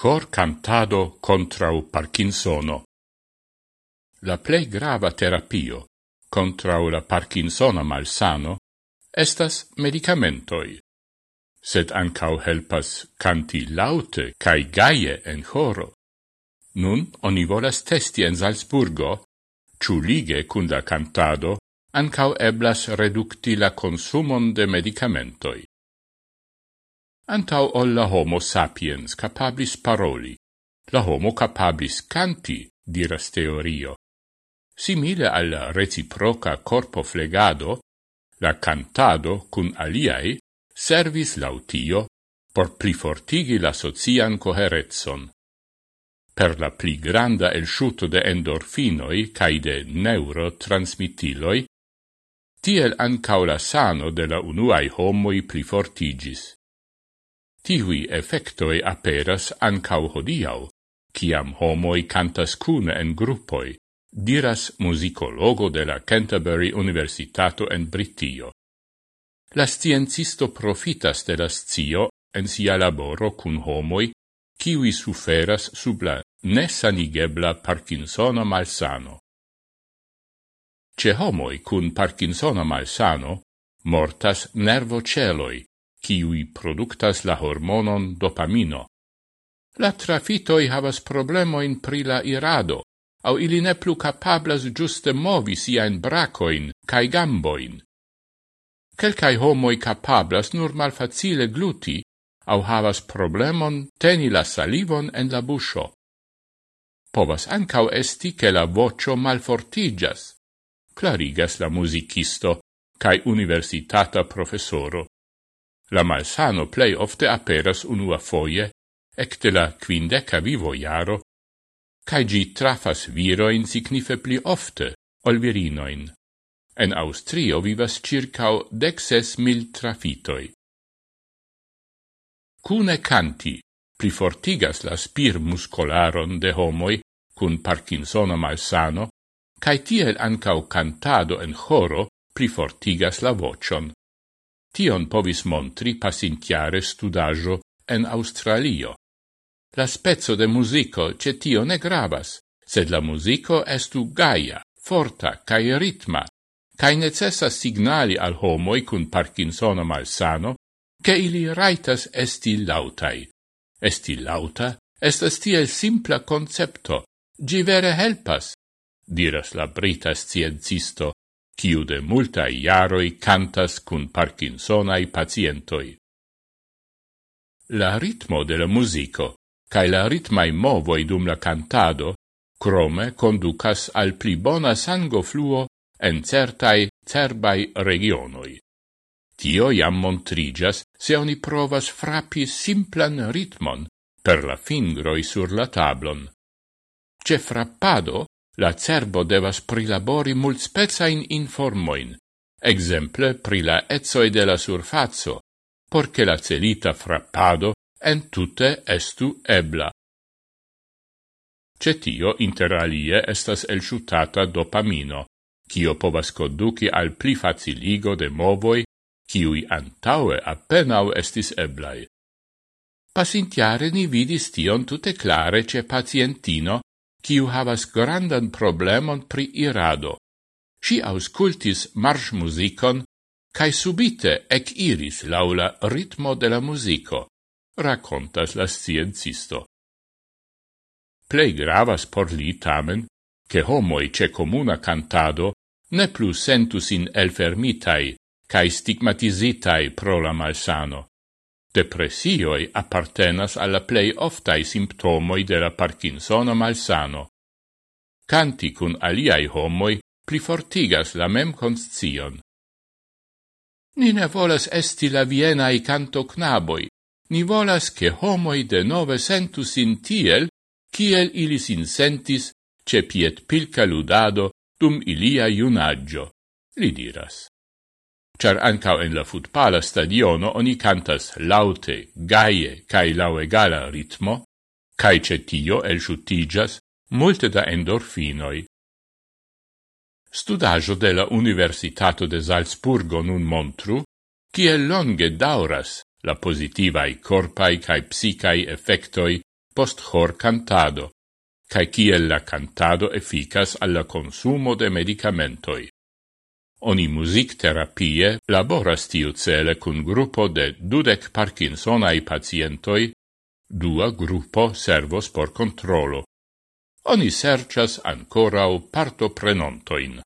Cor cantado contrau Parkinsono. La plei grava terapio contra la Parkinsona malsano estas medicamentoi, sed ancau helpas canti laute cae gaie en choro. Nun oni volas testi en Salzburgo, ciu lige cun la cantado, ancau eblas reducti la consumon de medicamentoi antau ol la homo sapiens capablis paroli. La homo capablis canti, diras teorio. Simile al reciproca corpo flegado, la cantado cun aliai servis lautio por plifortigi la socian coherezzon. Per la pli granda elsciuto de endorfinoi cae de neurotransmitiloi, tiel ancau la sano de la unuai homoi plifortigis. Tihui effectoi aperas ancau hodiau, ciam homoi cantas cune en gruppoi, diras musicologo de la Canterbury Universitato en Britio. La sciencisto profitas de la scio en sia laboro cun homoi, ciui suferas sub la nesanigebla Parkinsona malsano. Ce homoi cun Parkinsona malsano mortas nervoceloi, kiui produktas la hormonon dopamino. La trafitoi havas problemoin pri la irado, au ili ne plu capablas giuste movi siain bracoin cae gamboin. Quelcae homoi capablas nur malfacile gluti, au havas problemon teni la salivon en la buscio. Povas ancau esti che la vocio malfortigas, clarigas la musicisto cae universitata professoro. La malsano plei ofte aperas unua foie, ecte la quindeca vivo iaro, cae gi trafas viroin signife pli ofte ol virinoin. En Austrio vivas circao dexes mil trafitoi. Cune canti plifortigas la spir muscolaron de homoi cun Parkinsona malsano, cae tiel ancau cantado en choro plifortigas la vocion. Tion povis montri pasintiare studajo en Australio. La spezzo de musico ce tio ne gravas, sed la musico estu gaia, forta, cae ritma, cae necessa signali al homoi cun Parkinsona malsano, che ili raitas esti lautai. Esti lauta estas tiel simpla concepto, gi vere helpas, diras la brita sciencisto quiu de multae iaroi cantas cun Parkinsonai pacientoi. La ritmo de la musico, cae la ritmai movoi dum la cantado, crome conducas al pli bona sango fluo en certai cerbai regionoi. Tio iam montrigas se oni provas frapi simplan ritmon per la fingroi sur la tablon. Ce frappado la cerbo devas prilabori multspezajn informoin, exemple pri la etsoi de la surfazzo, porche la celita frappado entute estu ebla. Cetio interalie estas elciutata dopamino, cio povas conduci al pli faciligo de movoi, ciui antaue appenau estis eblai. Pasintiare ni vidis tion tutte clare ce pacientino, kiu havas grandan problemon pri irado. Si auscultis marsh musicon, cae subite ec iris laula ritmo de la musico, racontas la sciencisto. Plei gravas por li tamen, che homoi ce comuna cantado ne plus sentus in elfermitai cae stigmatizitai pro la malsano. Depressioi appartenas alla plei oftai simptomoi de la Parkinsono malsano. Canti cun aliai homoi plifortigas la mem conscion. Ni ne volas esti la vienai canto knaboi, ni volas che homoi de nove sentus in tiel, kiel ili sin sentis ce piet pilca ludado dum ilia iunaggio, li diras char ancao en la futpala stadiono oni cantas laute, gaie, cae lauegala ritmo, cae cetio el jutigas multe da endorfinoi. Studajo de la Universitato de Salzburgo nun montru, cie longe dauras la positivae corpai cae psicae effectoi post hor cantado, cae ciel la cantado efficas alla consumo de medicamentoi. Oni muzicterapie laboras tiu cele cun gruppo de dudec Parkinsonai pacientoi, dua gruppo servos por controlo. Oni serchas ancora o parto prenontoin.